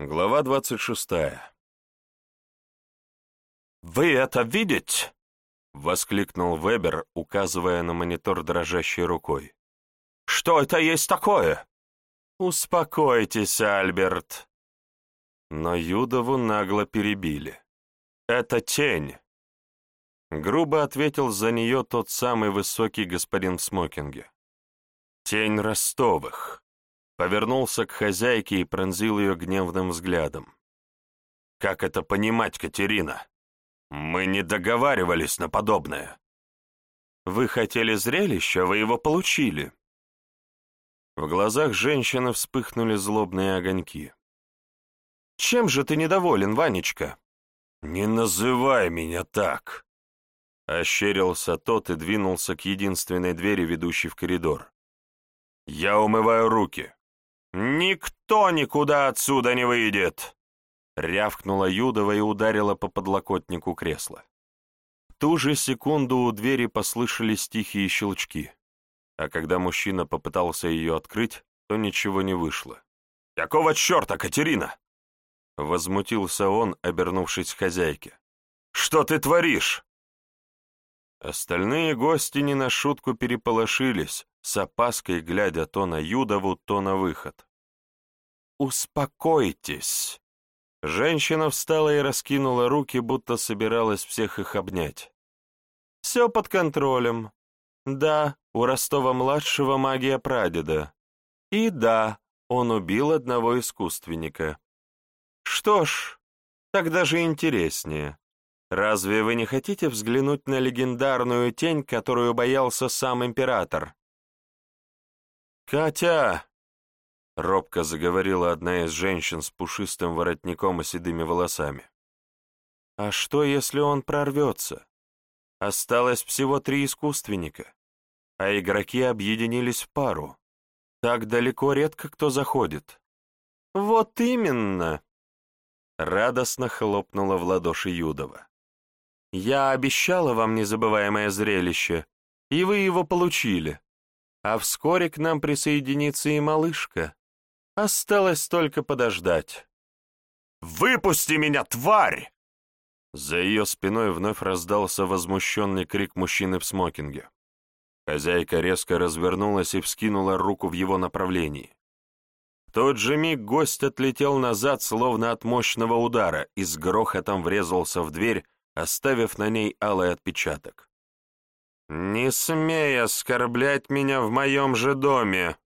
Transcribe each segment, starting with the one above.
Глава двадцать шестая. «Вы это видите?» — воскликнул Вебер, указывая на монитор дрожащей рукой. «Что это есть такое?» «Успокойтесь, Альберт». Но Юдову нагло перебили. «Это тень!» Грубо ответил за нее тот самый высокий господин в смокинге. «Тень Ростовых!» Повернулся к хозяйке и пронзил ее гневным взглядом. «Как это понимать, Катерина? Мы не договаривались на подобное!» «Вы хотели зрелища, вы его получили!» В глазах женщины вспыхнули злобные огоньки. «Чем же ты недоволен, Ванечка?» «Не называй меня так!» Ощерился тот и двинулся к единственной двери, ведущей в коридор. «Я умываю руки!» «Никто никуда отсюда не выйдет!» Рявкнула Юдова и ударила по подлокотнику кресла. В ту же секунду у двери послышались тихие щелчки, а когда мужчина попытался ее открыть, то ничего не вышло. «Какого черта, Катерина?» Возмутился он, обернувшись к хозяйке. «Что ты творишь?» Остальные гости не на шутку переполошились, с опаской глядя то на Юдову, то на выход. «Успокойтесь!» Женщина встала и раскинула руки, будто собиралась всех их обнять. «Все под контролем. Да, у Ростова-младшего магия прадеда. И да, он убил одного искусственника. Что ж, тогда же интереснее. Разве вы не хотите взглянуть на легендарную тень, которую боялся сам император? «Катя!» — робко заговорила одна из женщин с пушистым воротником и седыми волосами. «А что, если он прорвется? Осталось всего три искусственника, а игроки объединились в пару. Так далеко редко кто заходит». «Вот именно!» — радостно хлопнула в ладоши Юдова. «Я обещала вам незабываемое зрелище, и вы его получили. А вскоре к нам присоединится и малышка. Осталось только подождать. «Выпусти меня, тварь!» За ее спиной вновь раздался возмущенный крик мужчины в смокинге. Хозяйка резко развернулась и вскинула руку в его направлении. В тот же миг гость отлетел назад, словно от мощного удара, и с грохотом врезался в дверь, оставив на ней алый отпечаток. «Не смей оскорблять меня в моем же доме!»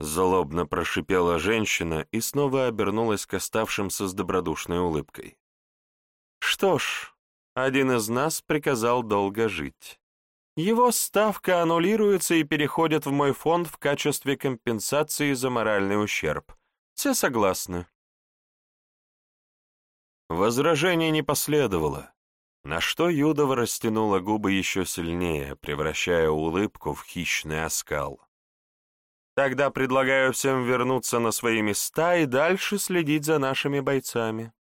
Злобно прошипела женщина и снова обернулась к оставшимся с добродушной улыбкой. «Что ж, один из нас приказал долго жить. Его ставка аннулируется и переходит в мой фонд в качестве компенсации за моральный ущерб. Все согласны?» Возражений не последовало. На что Юдова растянула губы еще сильнее, превращая улыбку в хищный оскал. «Тогда предлагаю всем вернуться на свои места и дальше следить за нашими бойцами.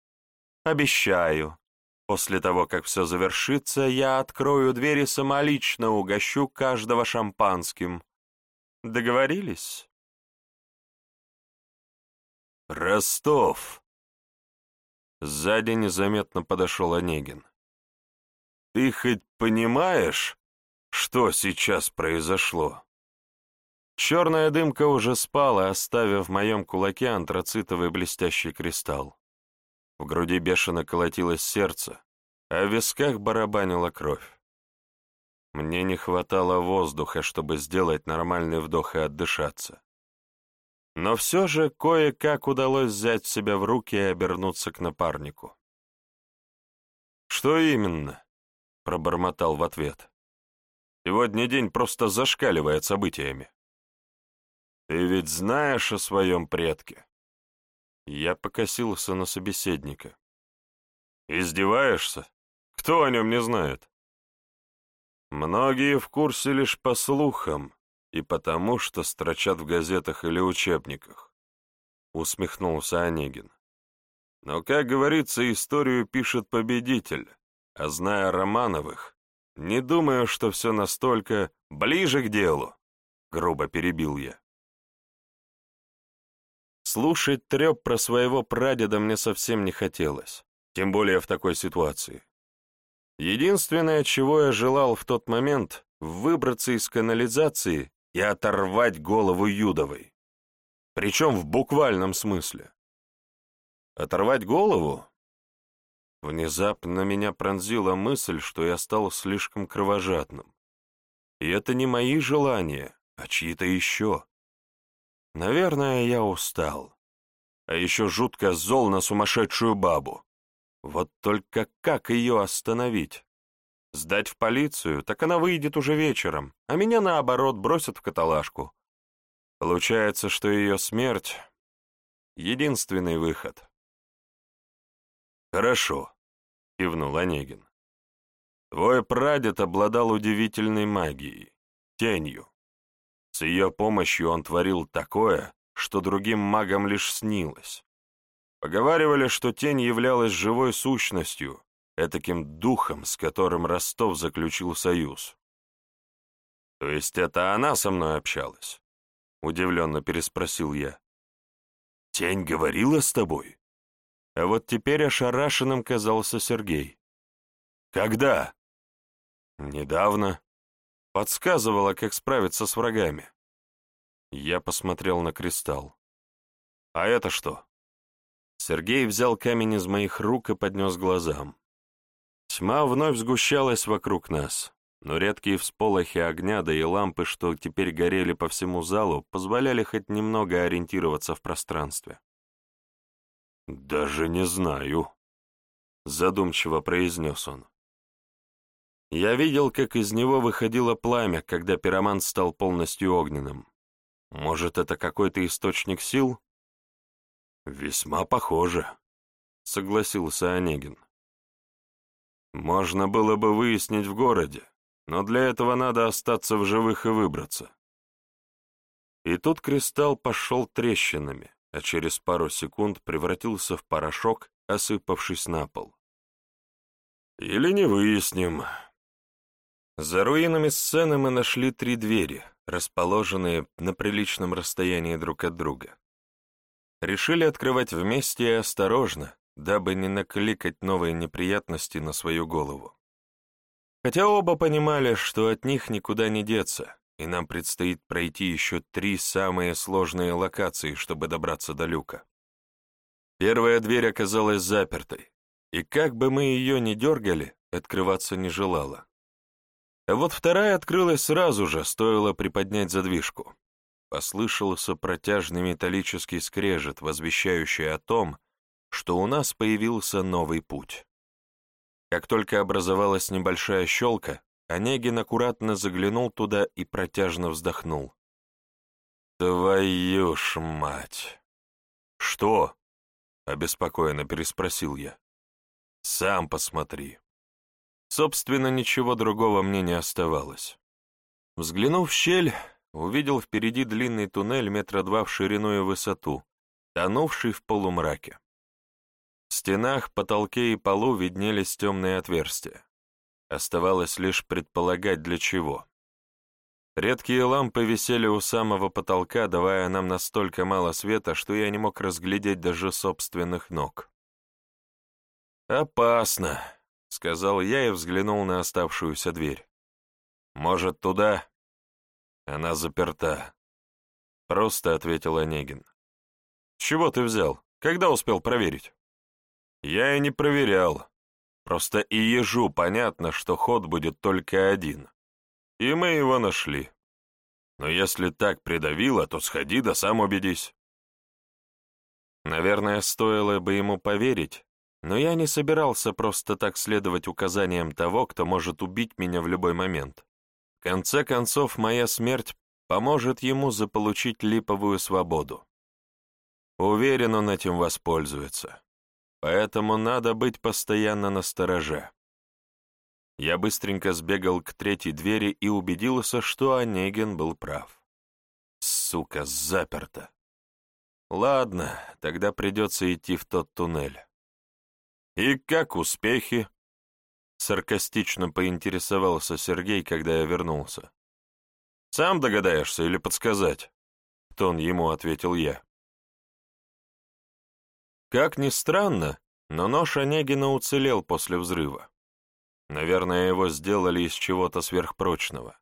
Обещаю, после того, как все завершится, я открою двери самолично угощу каждого шампанским. Договорились?» «Ростов!» Сзади незаметно подошел Онегин. Ты хоть понимаешь, что сейчас произошло?» Черная дымка уже спала, оставив в моем кулаке антрацитовый блестящий кристалл. В груди бешено колотилось сердце, а в висках барабанила кровь. Мне не хватало воздуха, чтобы сделать нормальный вдох и отдышаться. Но все же кое-как удалось взять себя в руки и обернуться к напарнику. «Что именно?» — пробормотал в ответ. «Сегодня день просто зашкаливает событиями». «Ты ведь знаешь о своем предке?» Я покосился на собеседника. «Издеваешься? Кто о нем не знает?» «Многие в курсе лишь по слухам и потому, что строчат в газетах или учебниках», — усмехнулся Онегин. «Но, как говорится, историю пишет победитель, а зная Романовых, не думаю, что все настолько ближе к делу, — грубо перебил я. Слушать треп про своего прадеда мне совсем не хотелось, тем более в такой ситуации. Единственное, чего я желал в тот момент, выбраться из канализации и оторвать голову Юдовой. Причем в буквальном смысле. Оторвать голову? Внезапно меня пронзила мысль, что я стал слишком кровожадным. И это не мои желания, а чьи-то еще. Наверное, я устал. А еще жутко зол на сумасшедшую бабу. Вот только как ее остановить? Сдать в полицию, так она выйдет уже вечером, а меня, наоборот, бросят в каталажку. Получается, что ее смерть — единственный выход. «Хорошо», — кивнул Онегин. «Твой прадед обладал удивительной магией, тенью. С ее помощью он творил такое, что другим магам лишь снилось. Поговаривали, что тень являлась живой сущностью, этаким духом, с которым Ростов заключил союз. «То есть это она со мной общалась?» — удивленно переспросил я. «Тень говорила с тобой?» А вот теперь ошарашенным казался Сергей. «Когда?» «Недавно. Подсказывала, как справиться с врагами». Я посмотрел на кристалл. «А это что?» Сергей взял камень из моих рук и поднес глазам. Тьма вновь сгущалась вокруг нас, но редкие всполохи огня, да и лампы, что теперь горели по всему залу, позволяли хоть немного ориентироваться в пространстве. «Даже не знаю», — задумчиво произнес он. Я видел, как из него выходило пламя, когда пироман стал полностью огненным. Может, это какой-то источник сил? Весьма похоже, согласился Онегин. Можно было бы выяснить в городе, но для этого надо остаться в живых и выбраться. И тут кристалл пошел трещинами а через пару секунд превратился в порошок, осыпавшись на пол. «Или не выясним». За руинами сцены мы нашли три двери, расположенные на приличном расстоянии друг от друга. Решили открывать вместе и осторожно, дабы не накликать новые неприятности на свою голову. Хотя оба понимали, что от них никуда не деться, и нам предстоит пройти еще три самые сложные локации, чтобы добраться до люка. Первая дверь оказалась запертой, и как бы мы ее ни дергали, открываться не желала. А вот вторая открылась сразу же, стоило приподнять задвижку. Послышался протяжный металлический скрежет, возвещающий о том, что у нас появился новый путь. Как только образовалась небольшая щелка, Онегин аккуратно заглянул туда и протяжно вздохнул. «Твою ж мать!» «Что?» — обеспокоенно переспросил я. «Сам посмотри». Собственно, ничего другого мне не оставалось. Взглянув в щель, увидел впереди длинный туннель метра два в ширину и высоту, тонувший в полумраке. В стенах, потолке и полу виднелись темные отверстия. Оставалось лишь предполагать, для чего. Редкие лампы висели у самого потолка, давая нам настолько мало света, что я не мог разглядеть даже собственных ног. «Опасно», — сказал я и взглянул на оставшуюся дверь. «Может, туда?» «Она заперта», — просто ответил Онегин. чего ты взял? Когда успел проверить?» «Я и не проверял. Просто и ежу понятно, что ход будет только один. И мы его нашли. Но если так придавило, то сходи да сам убедись. Наверное, стоило бы ему поверить, но я не собирался просто так следовать указаниям того, кто может убить меня в любой момент. В конце концов, моя смерть поможет ему заполучить липовую свободу. Уверен, он этим воспользуется поэтому надо быть постоянно на стороже. Я быстренько сбегал к третьей двери и убедился, что Онегин был прав. Сука, заперто. Ладно, тогда придется идти в тот туннель. И как успехи? Саркастично поинтересовался Сергей, когда я вернулся. «Сам догадаешься или подсказать?» — тон ему ответил я. Как ни странно, но нож Онегина уцелел после взрыва. Наверное, его сделали из чего-то сверхпрочного.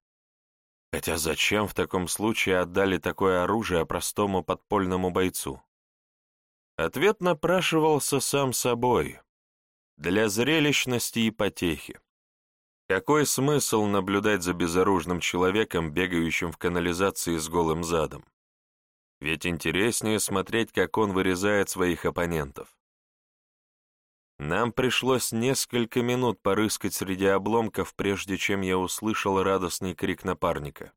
Хотя зачем в таком случае отдали такое оружие простому подпольному бойцу? Ответ напрашивался сам собой. Для зрелищности и потехи. Какой смысл наблюдать за безоружным человеком, бегающим в канализации с голым задом? Ведь интереснее смотреть, как он вырезает своих оппонентов. Нам пришлось несколько минут порыскать среди обломков, прежде чем я услышал радостный крик напарника.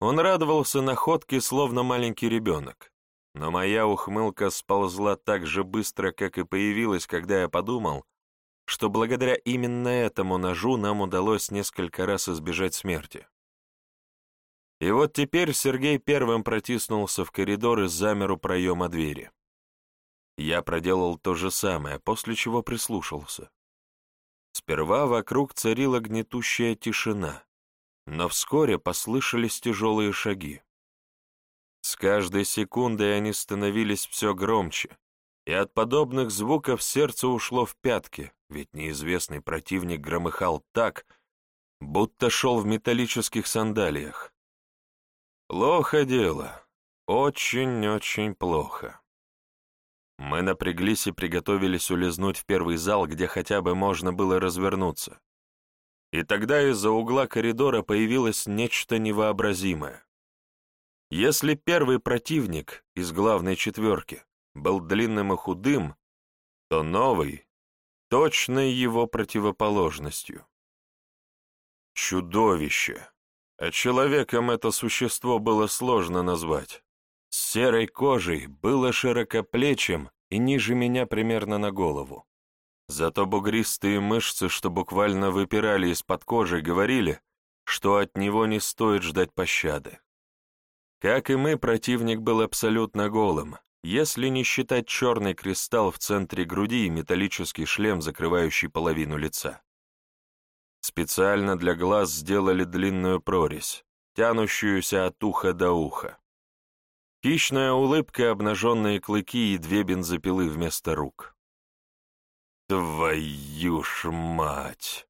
Он радовался находке, словно маленький ребенок, но моя ухмылка сползла так же быстро, как и появилась, когда я подумал, что благодаря именно этому ножу нам удалось несколько раз избежать смерти. И вот теперь Сергей первым протиснулся в коридор и замер у проема двери. Я проделал то же самое, после чего прислушался. Сперва вокруг царила гнетущая тишина, но вскоре послышались тяжелые шаги. С каждой секундой они становились все громче, и от подобных звуков сердце ушло в пятки, ведь неизвестный противник громыхал так, будто шел в металлических сандалиях. Плохо дело. Очень-очень плохо. Мы напряглись и приготовились улизнуть в первый зал, где хотя бы можно было развернуться. И тогда из-за угла коридора появилось нечто невообразимое. Если первый противник из главной четверки был длинным и худым, то новый — точной его противоположностью. Чудовище! А человеком это существо было сложно назвать. С серой кожей, было широкоплечим и ниже меня примерно на голову. Зато бугристые мышцы, что буквально выпирали из-под кожи, говорили, что от него не стоит ждать пощады. Как и мы, противник был абсолютно голым, если не считать черный кристалл в центре груди и металлический шлем, закрывающий половину лица. Специально для глаз сделали длинную прорезь, тянущуюся от уха до уха. Хищная улыбка, обнаженные клыки и две бензопилы вместо рук. «Твою ж мать!»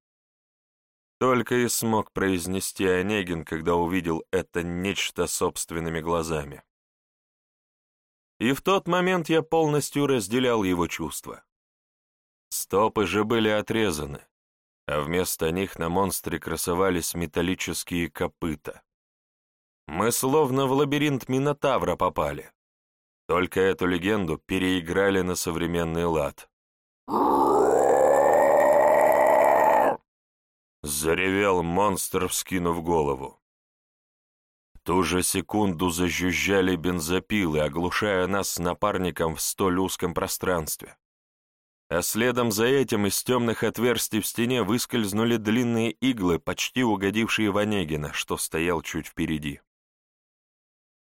Только и смог произнести Онегин, когда увидел это нечто собственными глазами. И в тот момент я полностью разделял его чувства. Стопы же были отрезаны, а вместо них на монстре красовались металлические копыта. Мы словно в лабиринт Минотавра попали. Только эту легенду переиграли на современный лад. Заревел монстр, вскинув голову. В ту же секунду зажужжали бензопилы, оглушая нас с напарником в столь узком пространстве а следом за этим из темных отверстий в стене выскользнули длинные иглы, почти угодившие в Онегина, что стоял чуть впереди.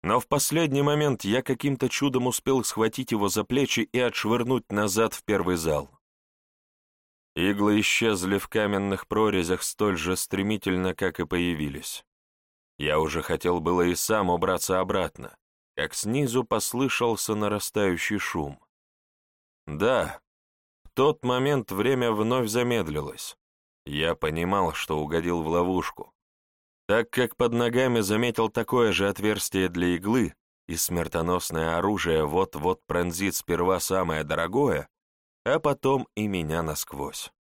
Но в последний момент я каким-то чудом успел схватить его за плечи и отшвырнуть назад в первый зал. Иглы исчезли в каменных прорезях столь же стремительно, как и появились. Я уже хотел было и сам убраться обратно, как снизу послышался нарастающий шум. Да, тот момент время вновь замедлилось. Я понимал, что угодил в ловушку, так как под ногами заметил такое же отверстие для иглы, и смертоносное оружие вот-вот пронзит сперва самое дорогое, а потом и меня насквозь.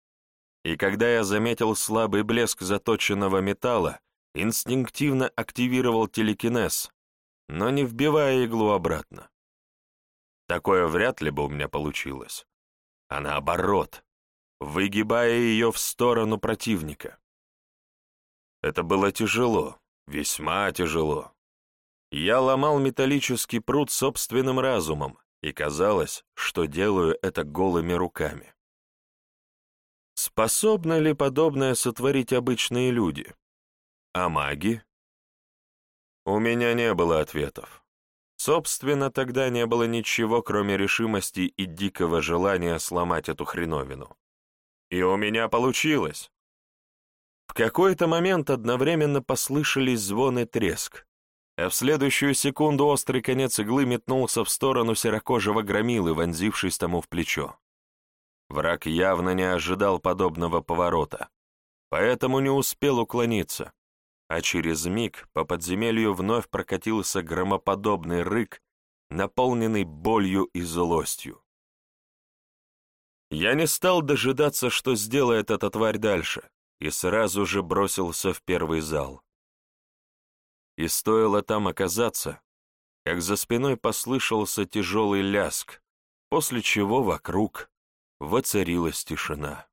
И когда я заметил слабый блеск заточенного металла, инстинктивно активировал телекинез, но не вбивая иглу обратно. Такое вряд ли бы у меня получилось а наоборот, выгибая ее в сторону противника. Это было тяжело, весьма тяжело. Я ломал металлический пруд собственным разумом, и казалось, что делаю это голыми руками. Способны ли подобное сотворить обычные люди? А маги? У меня не было ответов. Собственно, тогда не было ничего, кроме решимости и дикого желания сломать эту хреновину. И у меня получилось. В какой-то момент одновременно послышались звон и треск, а в следующую секунду острый конец иглы метнулся в сторону серокожего громилы, вонзившись тому в плечо. Враг явно не ожидал подобного поворота, поэтому не успел уклониться, а через миг по подземелью вновь прокатился громоподобный рык, наполненный болью и злостью. Я не стал дожидаться, что сделает эта тварь дальше, и сразу же бросился в первый зал. И стоило там оказаться, как за спиной послышался тяжелый ляск, после чего вокруг воцарилась тишина.